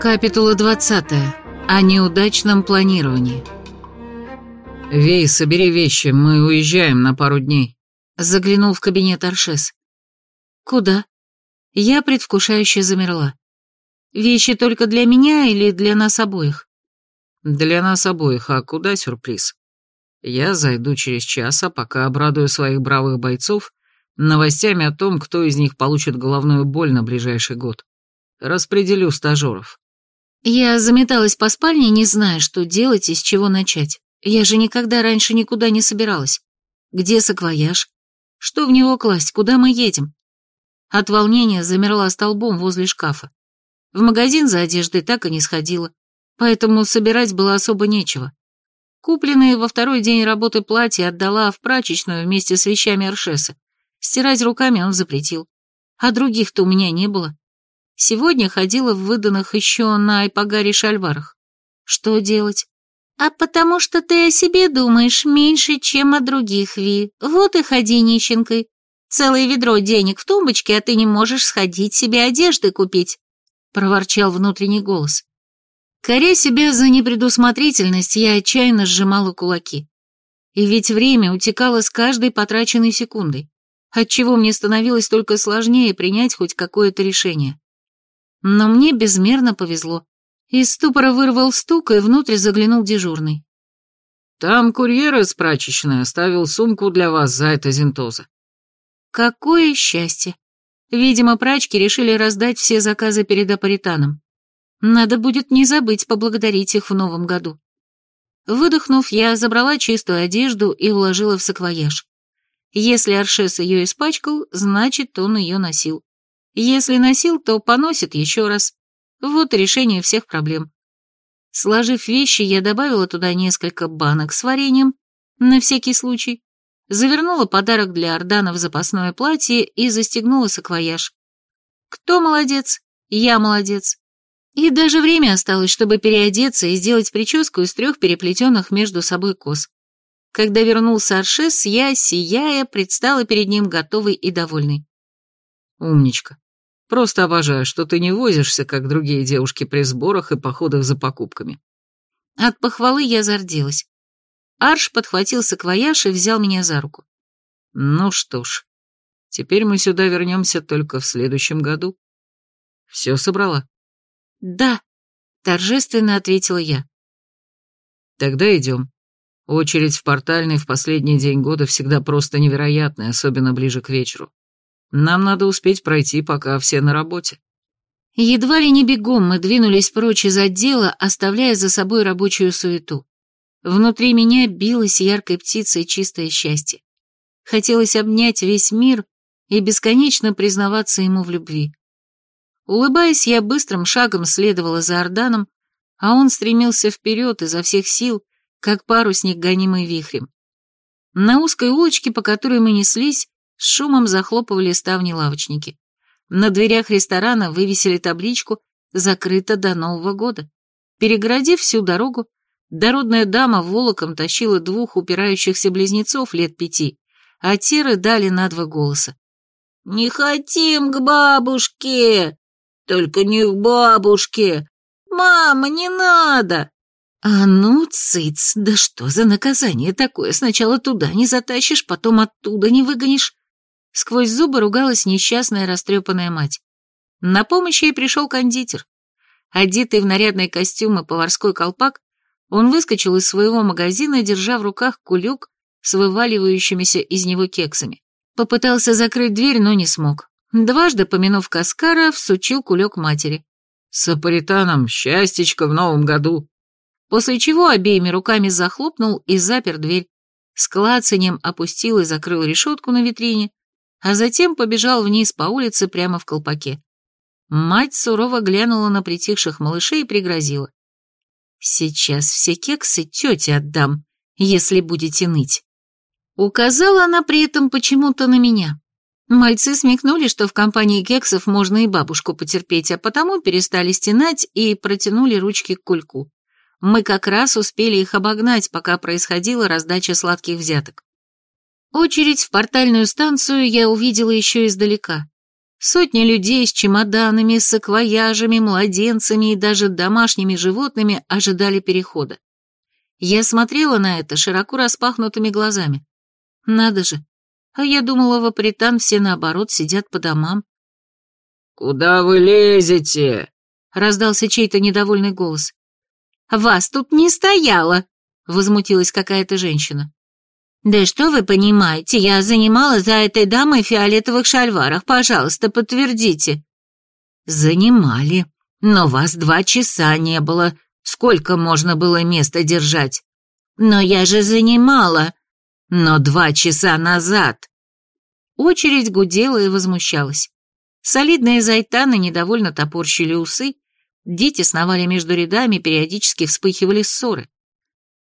Капитула 20. О неудачном планировании. «Вей, собери вещи, мы уезжаем на пару дней», — заглянул в кабинет Аршес. «Куда?» Я предвкушающе замерла. «Вещи только для меня или для нас обоих?» «Для нас обоих, а куда сюрприз? Я зайду через час, а пока обрадую своих бравых бойцов новостями о том, кто из них получит головную боль на ближайший год. Распределю стажеров». Я заметалась по спальне, не зная, что делать и с чего начать. Я же никогда раньше никуда не собиралась. Где саквояж? Что в него класть? Куда мы едем? От волнения замерла столбом возле шкафа. В магазин за одеждой так и не сходила, поэтому собирать было особо нечего. Купленные во второй день работы платья отдала в прачечную вместе с вещами Аршеса. Стирать руками он запретил. А других-то у меня не было. Сегодня ходила в выданных еще на Айпагаре шальварах. Что делать? А потому что ты о себе думаешь меньше, чем о других, Ви. Вот и ходи нищенкой. Целое ведро денег в тумбочке, а ты не можешь сходить себе одежды купить. Проворчал внутренний голос. Коря себя за непредусмотрительность, я отчаянно сжимала кулаки. И ведь время утекало с каждой потраченной секундой, отчего мне становилось только сложнее принять хоть какое-то решение. Но мне безмерно повезло. Из ступора вырвал стук, и внутрь заглянул дежурный. «Там курьер из прачечной оставил сумку для вас за это зентоза». Какое счастье! Видимо, прачки решили раздать все заказы перед апаританом. Надо будет не забыть поблагодарить их в новом году. Выдохнув, я забрала чистую одежду и уложила в саквояж. Если Аршес ее испачкал, значит, он ее носил. Если носил, то поносит еще раз. Вот решение всех проблем. Сложив вещи, я добавила туда несколько банок с вареньем, на всякий случай, завернула подарок для Ордана в запасное платье и застегнула саквояж. Кто молодец? Я молодец. И даже время осталось, чтобы переодеться и сделать прическу из трех переплетенных между собой кос. Когда вернулся Аршес, я, сияя, предстала перед ним готовой и довольной. Умничка. Просто обожаю, что ты не возишься, как другие девушки при сборах и походах за покупками. От похвалы я зарделась. Арш подхватил саквояж и взял меня за руку. Ну что ж, теперь мы сюда вернемся только в следующем году. Все собрала? Да, торжественно ответила я. Тогда идем. Очередь в портальной в последний день года всегда просто невероятная, особенно ближе к вечеру. Нам надо успеть пройти, пока все на работе». Едва ли не бегом мы двинулись прочь из отдела, оставляя за собой рабочую суету. Внутри меня билось яркой птицей чистое счастье. Хотелось обнять весь мир и бесконечно признаваться ему в любви. Улыбаясь, я быстрым шагом следовала за Орданом, а он стремился вперед изо всех сил, как парусник, гонимый вихрем. На узкой улочке, по которой мы неслись, с шумом захлопывали ставни лавочники. На дверях ресторана вывесили табличку «Закрыто до Нового года». Перегородив всю дорогу, дородная дама волоком тащила двух упирающихся близнецов лет пяти, а те рыдали на два голоса. «Не хотим к бабушке! Только не к бабушке! Мама, не надо!» «А ну, цыц, да что за наказание такое? Сначала туда не затащишь, потом оттуда не выгонишь. Сквозь зубы ругалась несчастная растрепанная мать. На помощь ей пришел кондитер. Одетый в нарядный костюм и поварской колпак, он выскочил из своего магазина, держа в руках кулек с вываливающимися из него кексами. Попытался закрыть дверь, но не смог. Дважды, помянув Каскара, всучил кулек матери. «С апаританом, счастьечко в новом году!» После чего обеими руками захлопнул и запер дверь. С клацаньем опустил и закрыл решетку на витрине, а затем побежал вниз по улице прямо в колпаке. Мать сурово глянула на притихших малышей и пригрозила. «Сейчас все кексы тете отдам, если будете ныть». Указала она при этом почему-то на меня. Мальцы смекнули, что в компании кексов можно и бабушку потерпеть, а потому перестали стенать и протянули ручки к кульку. Мы как раз успели их обогнать, пока происходила раздача сладких взяток. Очередь в портальную станцию я увидела еще издалека. Сотни людей с чемоданами, саквояжами, младенцами и даже домашними животными ожидали перехода. Я смотрела на это широко распахнутыми глазами. Надо же, а я думала, в Апритан все наоборот сидят по домам. «Куда вы лезете?» — раздался чей-то недовольный голос. «Вас тут не стояло!» — возмутилась какая-то женщина. «Да что вы понимаете, я занимала за этой дамой в фиолетовых шальварах, пожалуйста, подтвердите». «Занимали, но вас два часа не было. Сколько можно было места держать?» «Но я же занимала!» «Но два часа назад!» Очередь гудела и возмущалась. Солидные зайтаны недовольно топорщили усы, дети сновали между рядами, периодически вспыхивали ссоры.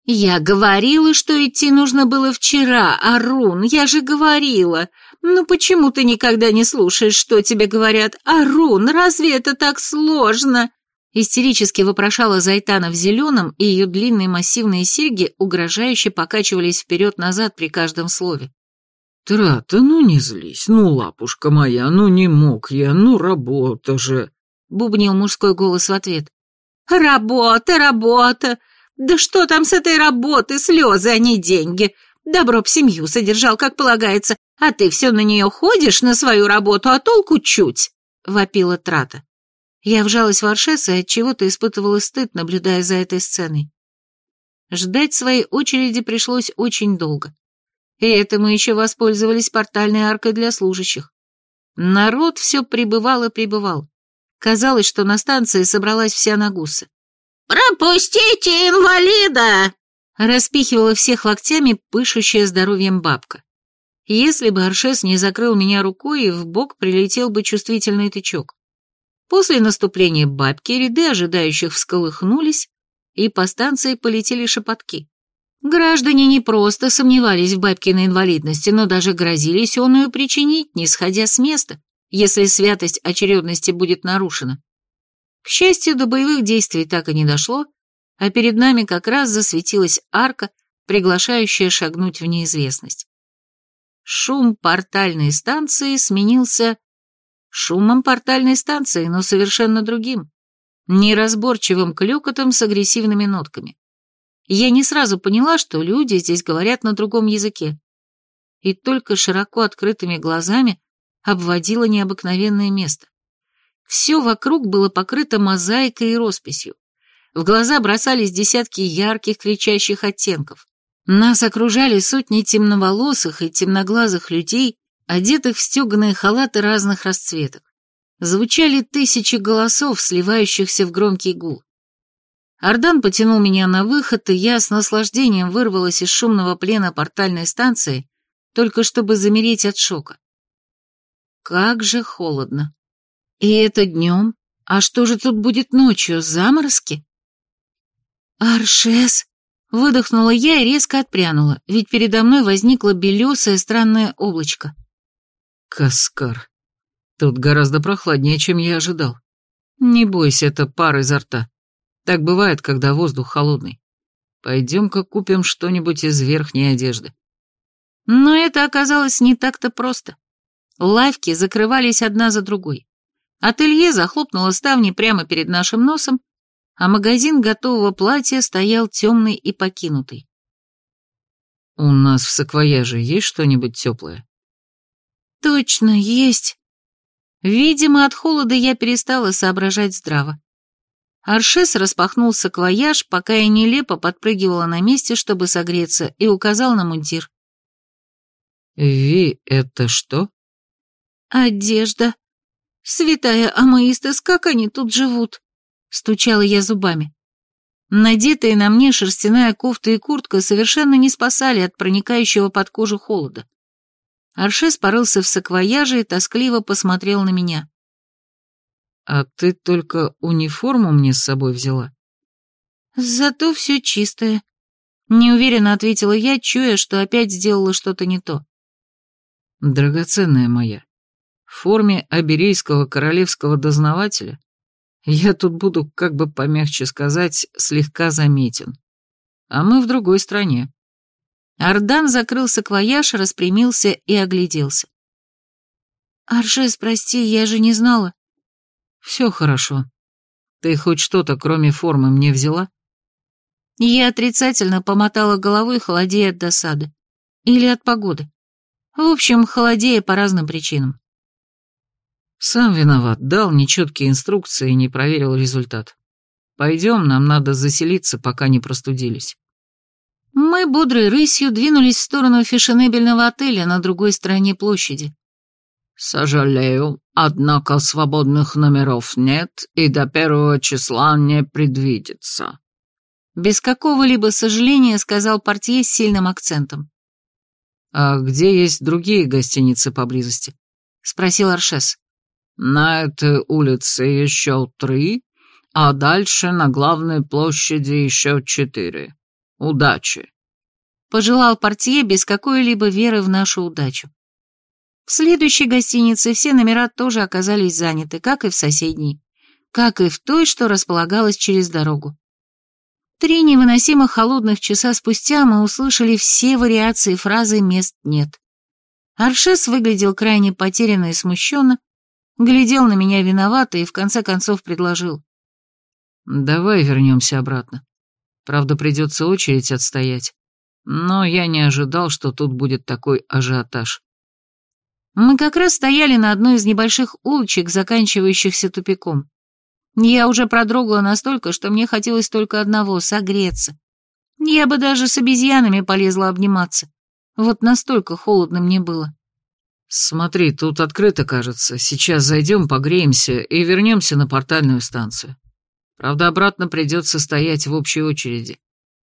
«Я говорила, что идти нужно было вчера, Арун, я же говорила. Ну почему ты никогда не слушаешь, что тебе говорят? Арун, разве это так сложно?» Истерически вопрошала Зайтана в зеленом, и ее длинные массивные серьги угрожающе покачивались вперед-назад при каждом слове. «Трата, ну не злись, ну, лапушка моя, ну не мог я, ну работа же!» — бубнил мужской голос в ответ. «Работа, работа! Да что там с этой работы, слезы, а не деньги. Добро б семью содержал, как полагается, а ты все на нее ходишь, на свою работу, а толку чуть, — вопила Трата. Я вжалась в Аршес и отчего-то испытывала стыд, наблюдая за этой сценой. Ждать своей очереди пришлось очень долго. И это мы еще воспользовались портальной аркой для служащих. Народ все прибывал и прибывал. Казалось, что на станции собралась вся Нагуса. «Пропустите инвалида!» Распихивала всех локтями пышущая здоровьем бабка. Если бы Аршес не закрыл меня рукой, в бок прилетел бы чувствительный тычок. После наступления бабки ряды ожидающих всколыхнулись, и по станции полетели шепотки. Граждане не просто сомневались в бабкиной инвалидности, но даже грозились оную причинить, не сходя с места, если святость очередности будет нарушена. К счастью, до боевых действий так и не дошло, а перед нами как раз засветилась арка, приглашающая шагнуть в неизвестность. Шум портальной станции сменился шумом портальной станции, но совершенно другим, неразборчивым клюкотом с агрессивными нотками. Я не сразу поняла, что люди здесь говорят на другом языке, и только широко открытыми глазами обводила необыкновенное место. Все вокруг было покрыто мозаикой и росписью. В глаза бросались десятки ярких кричащих оттенков. Нас окружали сотни темноволосых и темноглазых людей, одетых в стеганые халаты разных расцветок. Звучали тысячи голосов, сливающихся в громкий гул. Ардан потянул меня на выход, и я с наслаждением вырвалась из шумного плена портальной станции, только чтобы замереть от шока. Как же холодно. И это днем? А что же тут будет ночью, заморозки? Аршес! Выдохнула я и резко отпрянула, ведь передо мной возникло белесое странное облачко. Каскар. Тут гораздо прохладнее, чем я ожидал. Не бойся, это пар изо рта. Так бывает, когда воздух холодный. Пойдем-ка купим что-нибудь из верхней одежды. Но это оказалось не так-то просто. Лавки закрывались одна за другой. Ателье захлопнуло ставни прямо перед нашим носом, а магазин готового платья стоял темный и покинутый. «У нас в саквояже есть что-нибудь теплое?» «Точно, есть!» Видимо, от холода я перестала соображать здраво. Аршес распахнул саквояж, пока я нелепо подпрыгивала на месте, чтобы согреться, и указал на мундир. «Ви, это что?» «Одежда», «Святая Амаистас, как они тут живут?» — стучала я зубами. Надетые на мне шерстяная кофта и куртка совершенно не спасали от проникающего под кожу холода. Аршес порылся в саквояже и тоскливо посмотрел на меня. «А ты только униформу мне с собой взяла?» «Зато все чистое», — неуверенно ответила я, чуя, что опять сделала что-то не то. «Драгоценная моя, в форме аберейского королевского дознавателя, я тут буду, как бы помягче сказать, слегка заметен. А мы в другой стране. Ардан закрыл саквояж, распрямился и огляделся. Аршес, прости, я же не знала. Все хорошо. Ты хоть что-то, кроме формы, мне взяла? Я отрицательно помотала головой, холодея от досады. Или от погоды. В общем, холодея по разным причинам. Сам виноват, дал нечеткие инструкции и не проверил результат. Пойдем, нам надо заселиться, пока не простудились. Мы бодрой рысью двинулись в сторону фешенебельного отеля на другой стороне площади. «Сожалею, однако свободных номеров нет и до первого числа не предвидится», без какого-либо сожаления сказал портье с сильным акцентом. «А где есть другие гостиницы поблизости?» — спросил Аршес. «На этой улице еще три, а дальше на главной площади еще четыре. Удачи!» Пожелал портье без какой-либо веры в нашу удачу. В следующей гостинице все номера тоже оказались заняты, как и в соседней, как и в той, что располагалась через дорогу. Три невыносимо холодных часа спустя мы услышали все вариации фразы «мест нет». Аршес выглядел крайне потерянно и смущенно, глядел на меня виновато и в конце концов предложил. «Давай вернемся обратно. Правда, придется очередь отстоять. Но я не ожидал, что тут будет такой ажиотаж». Мы как раз стояли на одной из небольших улочек, заканчивающихся тупиком. Я уже продрогла настолько, что мне хотелось только одного — согреться. Я бы даже с обезьянами полезла обниматься. Вот настолько холодно мне было. «Смотри, тут открыто, кажется. Сейчас зайдем, погреемся и вернемся на портальную станцию. Правда, обратно придется стоять в общей очереди.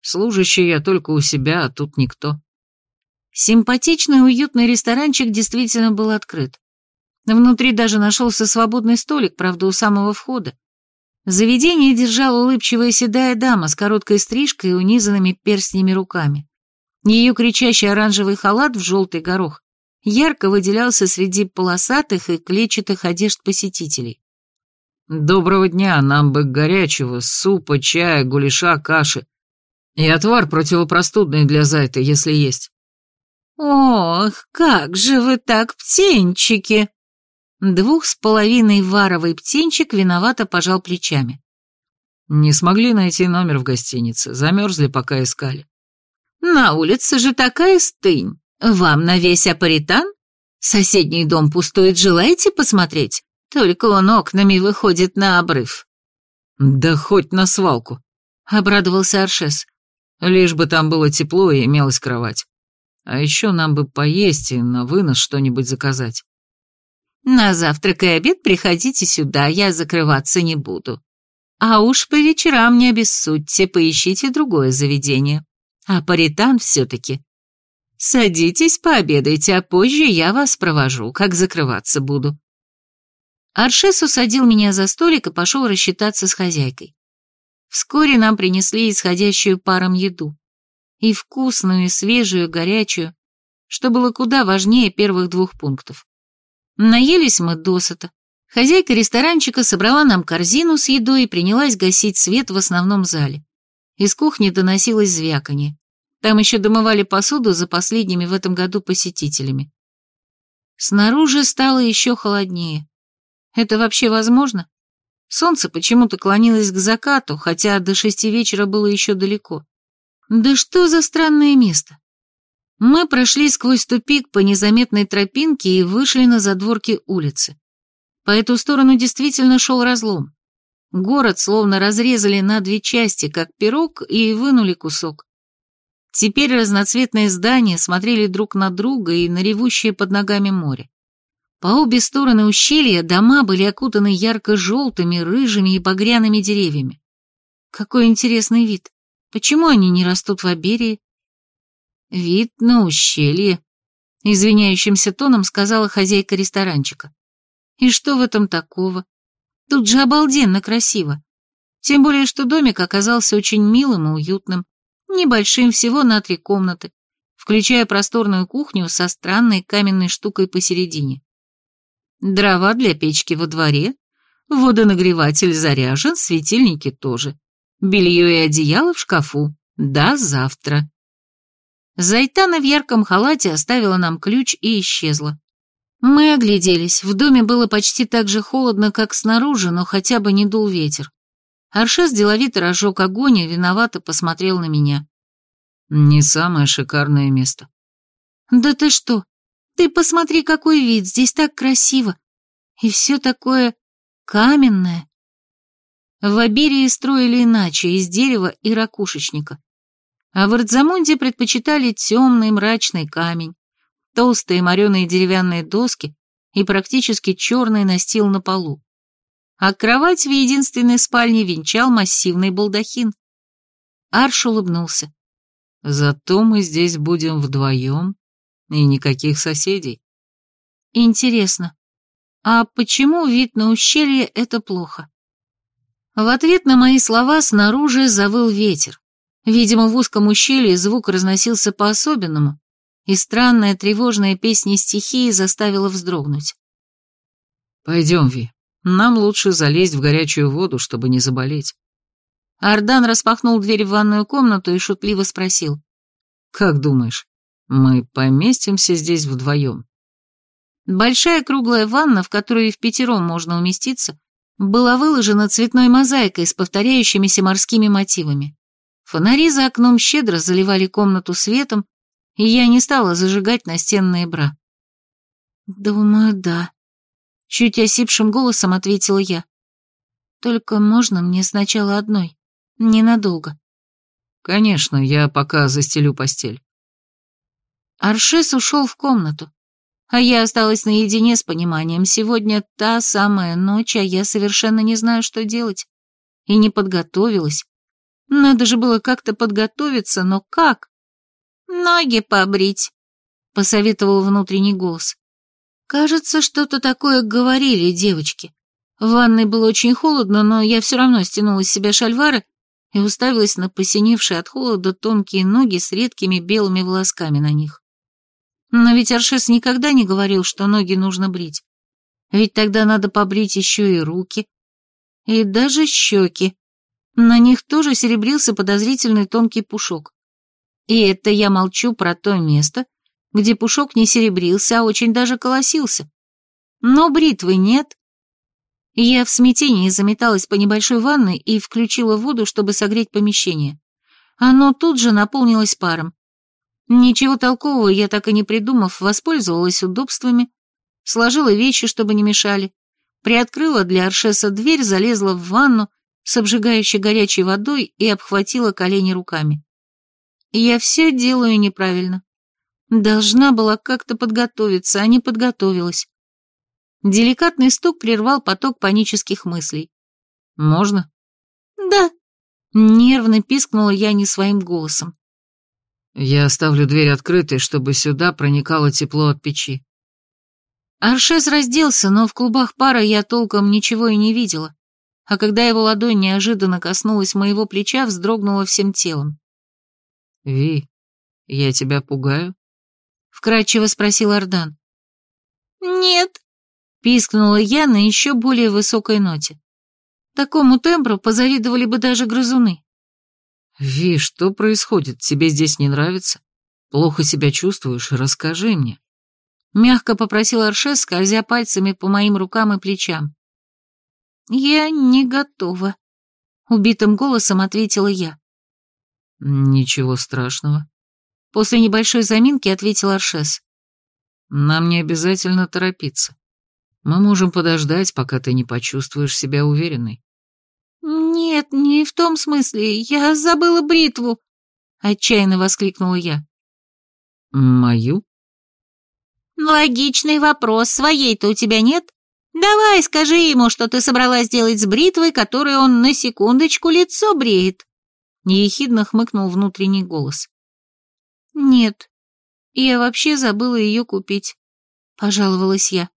Служащий я только у себя, а тут никто». Симпатичный уютный ресторанчик действительно был открыт. Внутри даже нашелся свободный столик, правда, у самого входа. Заведение держала улыбчивая седая дама с короткой стрижкой и унизанными перстнями руками. Ее кричащий оранжевый халат в желтый горох ярко выделялся среди полосатых и клетчатых одежд посетителей. «Доброго дня, нам бы горячего, супа, чая, гуляша, каши. И отвар противопростудный для зайта, если есть». «Ох, как же вы так, птенчики!» Двух с половиной варовый птенчик виновато пожал плечами. Не смогли найти номер в гостинице, замерзли, пока искали. На улице же такая стынь. Вам на весь апаритан? Соседний дом пустует, желаете посмотреть? Только он окнами выходит на обрыв. Да хоть на свалку, обрадовался Аршес. Лишь бы там было тепло и имелась кровать. А еще нам бы поесть и на вынос что-нибудь заказать. На завтрак и обед приходите сюда, я закрываться не буду. А уж по вечерам не обессудьте, поищите другое заведение. А паритан все-таки. Садитесь, пообедайте, а позже я вас провожу, как закрываться буду. Аршес усадил меня за столик и пошел рассчитаться с хозяйкой. Вскоре нам принесли исходящую паром еду. И вкусную, и свежую, горячую, что было куда важнее первых двух пунктов. Наелись мы досыта. Хозяйка ресторанчика собрала нам корзину с едой и принялась гасить свет в основном зале. Из кухни доносилось звяканье. Там еще домывали посуду за последними в этом году посетителями. Снаружи стало еще холоднее. Это вообще возможно? Солнце почему-то клонилось к закату, хотя до шести вечера было еще далеко. Да что за странное место? Мы прошли сквозь тупик по незаметной тропинке и вышли на задворки улицы. По эту сторону действительно шел разлом. Город словно разрезали на две части, как пирог, и вынули кусок. Теперь разноцветные здания смотрели друг на друга и на ревущее под ногами море. По обе стороны ущелья дома были окутаны ярко-желтыми, рыжими и багряными деревьями. Какой интересный вид. Почему они не растут в Аберии? «Вид на ущелье», — извиняющимся тоном сказала хозяйка ресторанчика. «И что в этом такого? Тут же обалденно красиво. Тем более, что домик оказался очень милым и уютным, небольшим, всего на три комнаты, включая просторную кухню со странной каменной штукой посередине. Дрова для печки во дворе, водонагреватель заряжен, светильники тоже, белье и одеяло в шкафу. До завтра. Зайтана в ярком халате оставила нам ключ и исчезла. Мы огляделись. В доме было почти так же холодно, как снаружи, но хотя бы не дул ветер. Аршес деловито разжег огонь и виновато посмотрел на меня. Не самое шикарное место. Да ты что? Ты посмотри, какой вид, здесь так красиво. И все такое каменное. В Аберии строили иначе, из дерева и ракушечника. А в Ардзамунде предпочитали темный мрачный камень, толстые мореные деревянные доски и практически черный настил на полу. А кровать в единственной спальне венчал массивный балдахин. Арш улыбнулся. «Зато мы здесь будем вдвоем, и никаких соседей». «Интересно, а почему вид на ущелье — это плохо?» В ответ на мои слова снаружи завыл ветер. Видимо, в узком ущелье звук разносился по-особенному, и странная тревожная песня стихии заставила вздрогнуть. «Пойдем, Ви, нам лучше залезть в горячую воду, чтобы не заболеть». Ардан распахнул дверь в ванную комнату и шутливо спросил. «Как думаешь, мы поместимся здесь вдвоем?» Большая круглая ванна, в которой в пятером можно уместиться, была выложена цветной мозаикой с повторяющимися морскими мотивами. Фонари за окном щедро заливали комнату светом, и я не стала зажигать настенные бра. «Думаю, да», — чуть осипшим голосом ответила я. «Только можно мне сначала одной, ненадолго». «Конечно, я пока застелю постель». Аршес ушел в комнату. А я осталась наедине с пониманием. Сегодня та самая ночь, а я совершенно не знаю, что делать. И не подготовилась. Надо же было как-то подготовиться, но как? «Ноги побрить», — посоветовал внутренний голос. Кажется, что-то такое говорили девочки. В ванной было очень холодно, но я все равно стянула с себя шальвары и уставилась на посиневшие от холода тонкие ноги с редкими белыми волосками на них. Но ведь Аршес никогда не говорил, что ноги нужно брить. Ведь тогда надо побрить еще и руки. И даже щеки. На них тоже серебрился подозрительный тонкий пушок. И это я молчу про то место, где пушок не серебрился, а очень даже колосился. Но бритвы нет. Я в смятении заметалась по небольшой ванной и включила воду, чтобы согреть помещение. Оно тут же наполнилось паром. Ничего толкового я так и не придумав, воспользовалась удобствами, сложила вещи, чтобы не мешали, приоткрыла для Аршеса дверь, залезла в ванну с обжигающей горячей водой и обхватила колени руками. Я все делаю неправильно. Должна была как-то подготовиться, а не подготовилась. Деликатный стук прервал поток панических мыслей. «Можно?» «Да», — нервно пискнула я не своим голосом. Я оставлю дверь открытой, чтобы сюда проникало тепло от печи. Аршес разделся, но в клубах пара я толком ничего и не видела, а когда его ладонь неожиданно коснулась моего плеча, вздрогнула всем телом. «Ви, я тебя пугаю?» — вкратчиво спросил Ардан. «Нет», — пискнула я на еще более высокой ноте. Такому тембру позавидовали бы даже грызуны. «Ви, что происходит? Тебе здесь не нравится? Плохо себя чувствуешь? Расскажи мне». Мягко попросил Аршес, скользя пальцами по моим рукам и плечам. «Я не готова», — убитым голосом ответила я. «Ничего страшного». После небольшой заминки ответил Аршес. «Нам не обязательно торопиться. Мы можем подождать, пока ты не почувствуешь себя уверенной. «Нет, не в том смысле. Я забыла бритву!» — отчаянно воскликнула я. «Мою?» «Логичный вопрос. Своей-то у тебя нет? Давай, скажи ему, что ты собралась делать с бритвой, которой он на секундочку лицо бреет». Ехидно хмыкнул внутренний голос. «Нет, я вообще забыла ее купить», — пожаловалась я.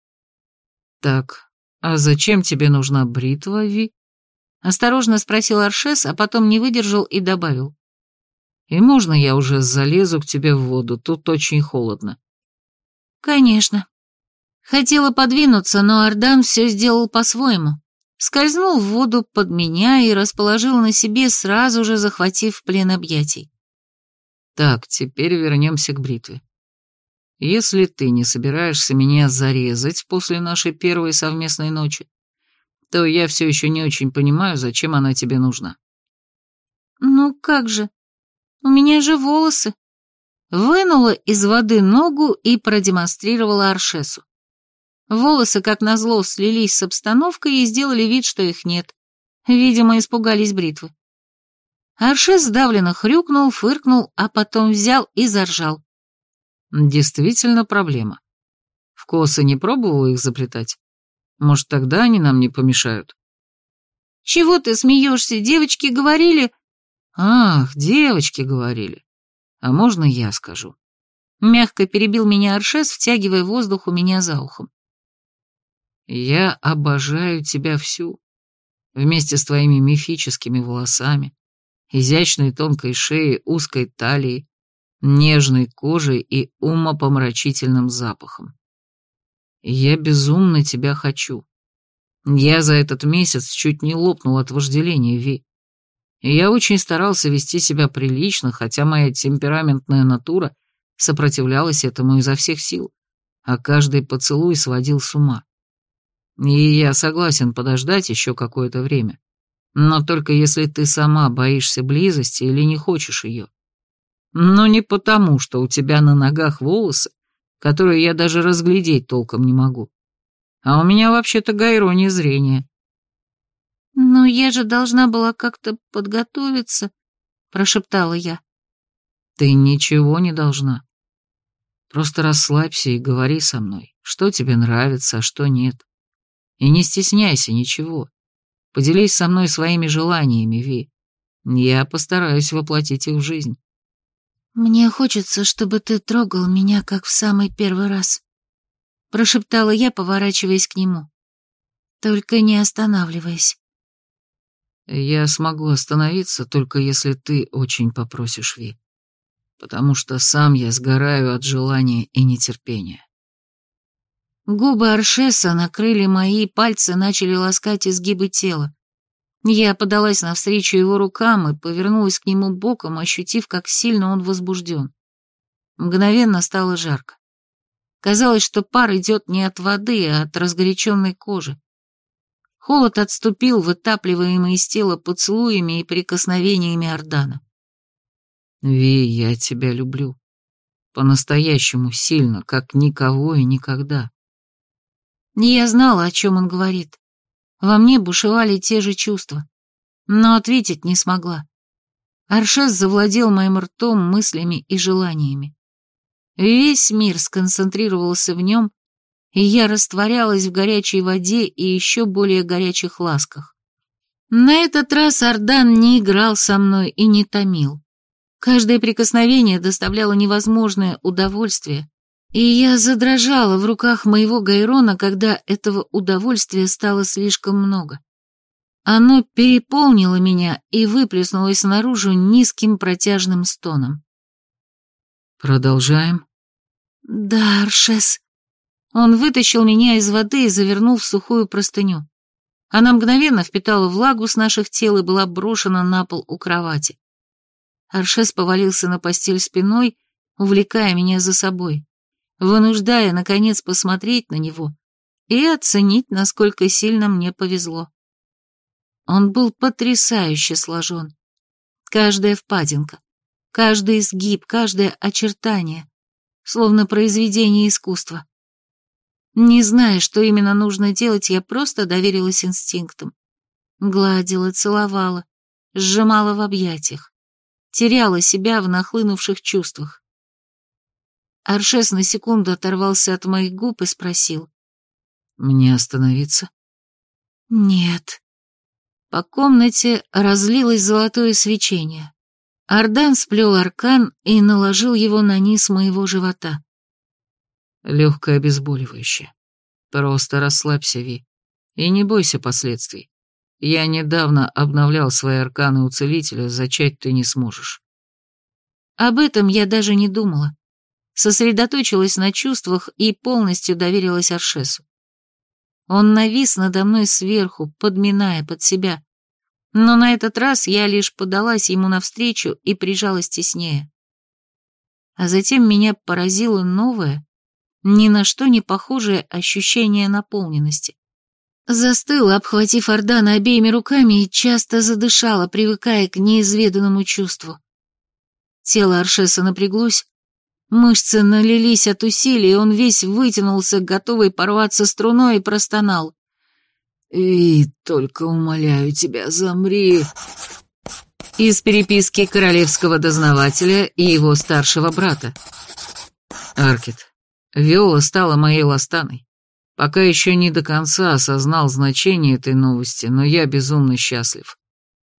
«Так, а зачем тебе нужна бритва, Ви?» Осторожно спросил Аршес, а потом не выдержал и добавил. «И можно я уже залезу к тебе в воду? Тут очень холодно». «Конечно». Хотела подвинуться, но Ардан все сделал по-своему. Скользнул в воду под меня и расположил на себе, сразу же захватив плен объятий. «Так, теперь вернемся к бритве. Если ты не собираешься меня зарезать после нашей первой совместной ночи, то я все еще не очень понимаю, зачем она тебе нужна. Ну как же, у меня же волосы. Вынула из воды ногу и продемонстрировала Аршесу. Волосы, как назло, слились с обстановкой и сделали вид, что их нет. Видимо, испугались бритвы. Аршес сдавленно хрюкнул, фыркнул, а потом взял и заржал. Действительно проблема. В косы не пробовала их заплетать? Может, тогда они нам не помешают? Чего ты смеешься? Девочки говорили... Ах, девочки говорили. А можно я скажу? Мягко перебил меня Аршес, втягивая воздух у меня за ухом. Я обожаю тебя всю. Вместе с твоими мифическими волосами, изящной тонкой шеей, узкой талией, нежной кожей и умопомрачительным запахом. Я безумно тебя хочу. Я за этот месяц чуть не лопнул от вожделения, Ви. Я очень старался вести себя прилично, хотя моя темпераментная натура сопротивлялась этому изо всех сил, а каждый поцелуй сводил с ума. И я согласен подождать еще какое-то время, но только если ты сама боишься близости или не хочешь ее. Но не потому, что у тебя на ногах волосы, которые я даже разглядеть толком не могу. А у меня вообще-то гайрония зрения. «Но я же должна была как-то подготовиться», — прошептала я. «Ты ничего не должна. Просто расслабься и говори со мной, что тебе нравится, а что нет. И не стесняйся ничего. Поделись со мной своими желаниями, Ви. Я постараюсь воплотить их в жизнь». «Мне хочется, чтобы ты трогал меня, как в самый первый раз», — прошептала я, поворачиваясь к нему. «Только не останавливаясь». «Я смогу остановиться, только если ты очень попросишь, Ви, потому что сам я сгораю от желания и нетерпения». Губы Аршеса накрыли мои, пальцы начали ласкать изгибы тела. Я подалась навстречу его рукам и повернулась к нему боком, ощутив, как сильно он возбужден. Мгновенно стало жарко. Казалось, что пар идет не от воды, а от разгоряченной кожи. Холод отступил, вытапливаемый из тела поцелуями и прикосновениями Ордана. «Ви, я тебя люблю. По-настоящему сильно, как никого и никогда». Я знала, о чем он говорит. Во мне бушевали те же чувства, но ответить не смогла. Аршес завладел моим ртом, мыслями и желаниями. Весь мир сконцентрировался в нем, и я растворялась в горячей воде и еще более горячих ласках. На этот раз Ардан не играл со мной и не томил. Каждое прикосновение доставляло невозможное удовольствие, и я задрожала в руках моего Гайрона, когда этого удовольствия стало слишком много. Оно переполнило меня и выплеснулось наружу низким протяжным стоном. «Продолжаем?» «Да, Аршес». Он вытащил меня из воды и завернул в сухую простыню. Она мгновенно впитала влагу с наших тел и была брошена на пол у кровати. Аршес повалился на постель спиной, увлекая меня за собой вынуждая, наконец, посмотреть на него и оценить, насколько сильно мне повезло. Он был потрясающе сложен. Каждая впадинка, каждый изгиб, каждое очертание, словно произведение искусства. Не зная, что именно нужно делать, я просто доверилась инстинктам. Гладила, целовала, сжимала в объятиях, теряла себя в нахлынувших чувствах. Аршес на секунду оторвался от моих губ и спросил. «Мне остановиться?» «Нет». По комнате разлилось золотое свечение. Ардан сплел аркан и наложил его на низ моего живота. Легкое обезболивающее. Просто расслабься, Ви, и не бойся последствий. Я недавно обновлял свои арканы у целителя, зачать ты не сможешь. Об этом я даже не думала сосредоточилась на чувствах и полностью доверилась Аршесу. Он навис надо мной сверху, подминая под себя. Но на этот раз я лишь подалась ему навстречу и прижалась теснее. А затем меня поразило новое ни на что не похожее ощущение наполненности. Застыла, обхватив Ордана обеими руками и часто задышала, привыкая к неизведанному чувству. Тело Аршеса напряглось, мышцы налились от усилий, он весь вытянулся, готовый порваться струной, и простонал. «И только умоляю тебя, замри!» Из переписки королевского дознавателя и его старшего брата. Аркет, Виола стала моей ластаной. Пока еще не до конца осознал значение этой новости, но я безумно счастлив.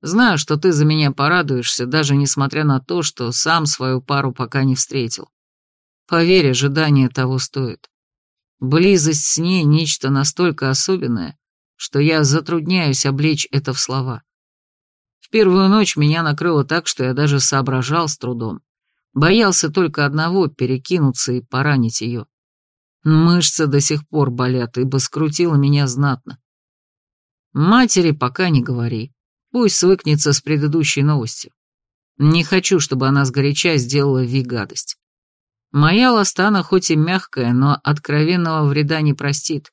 Знаю, что ты за меня порадуешься, даже несмотря на то, что сам свою пару пока не встретил. Поверь, ожидание того стоит. Близость с ней — нечто настолько особенное, что я затрудняюсь облечь это в слова. В первую ночь меня накрыло так, что я даже соображал с трудом. Боялся только одного — перекинуться и поранить ее. Мышцы до сих пор болят, ибо скрутило меня знатно. Матери пока не говори. Пусть свыкнется с предыдущей новостью. Не хочу, чтобы она сгоряча сделала Ви гадость. Моя ластана хоть и мягкая, но откровенного вреда не простит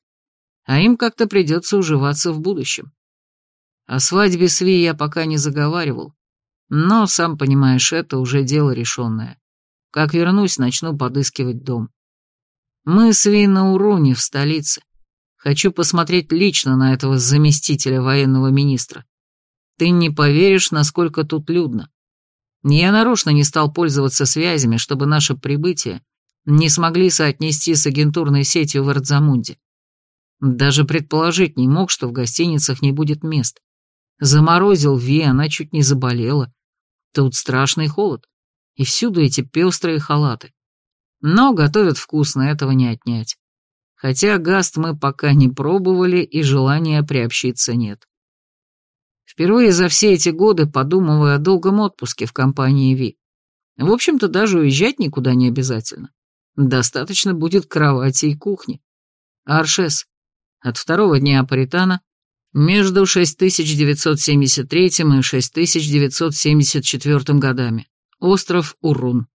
а им как-то придется уживаться в будущем. О свадьбе с Ви я пока не заговаривал, но, сам понимаешь, это уже дело решенное. Как вернусь, начну подыскивать дом. Мы с Ви на Уруне в столице. Хочу посмотреть лично на этого заместителя военного министра. Ты не поверишь, насколько тут людно. Я нарочно не стал пользоваться связями, чтобы наше прибытие не смогли соотнести с агентурной сетью в Эрдзамунде. Даже предположить не мог, что в гостиницах не будет мест. Заморозил Ви, она чуть не заболела. Тут страшный холод. И всюду эти пестрые халаты. Но готовят вкусно, этого не отнять. Хотя гаст мы пока не пробовали, и желания приобщиться нет. Впервые за все эти годы подумываю о долгом отпуске в компании Ви. В общем-то, даже уезжать никуда не обязательно. Достаточно будет кровати и кухни. Аршес, от второго дня Апаритана между 6973 и 6974 годами. Остров Урун.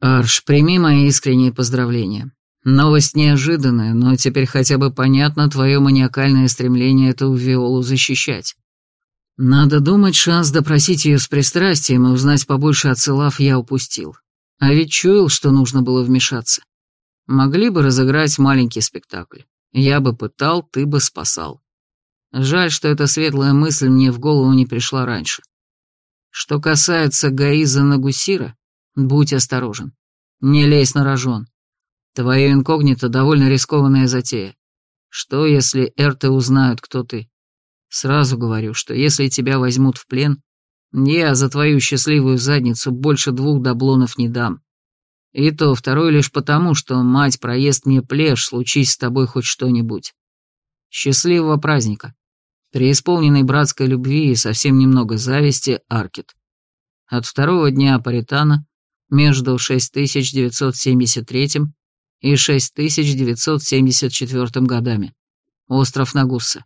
Арш, прими мои искренние поздравления. Новость неожиданная, но теперь хотя бы понятно твое маниакальное стремление эту Виолу защищать. Надо думать, шанс допросить ее с пристрастием и узнать побольше о Целав я упустил. А ведь чуял, что нужно было вмешаться. Могли бы разыграть маленький спектакль. Я бы пытал, ты бы спасал. Жаль, что эта светлая мысль мне в голову не пришла раньше. Что касается Гаиза Нагусира, будь осторожен. Не лезь на рожон. Твое инкогнито довольно рискованная затея. Что, если Эрты узнают, кто ты? Сразу говорю, что если тебя возьмут в плен, я за твою счастливую задницу больше двух доблонов не дам. И то второй лишь потому, что мать проест мне плешь, случись с тобой хоть что-нибудь. Счастливого праздника. Преисполненной братской любви и совсем немного зависти, Аркет. От второго дня Паритана между 6973 и 6974 годами. Остров Нагусса.